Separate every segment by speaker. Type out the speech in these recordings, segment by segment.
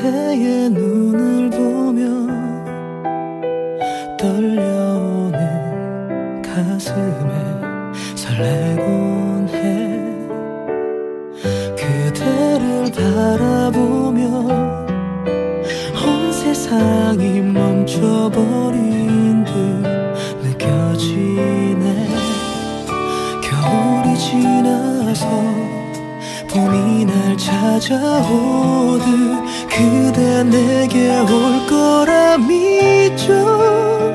Speaker 1: 그대의 눈을 보며 떨려오는 가슴에 설레곤 해. 그대를 바라보며 온 세상이 멈춰버린 듯 느껴지네. 겨울이 지나서 꿈이 날 찾아오듯 그대 내게 올 거라 믿죠.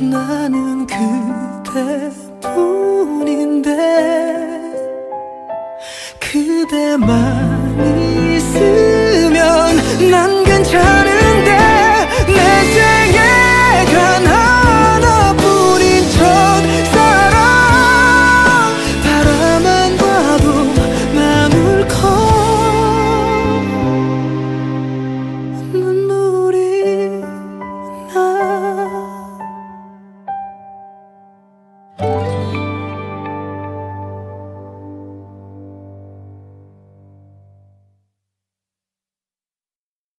Speaker 1: 나는 그대뿐인데 그대만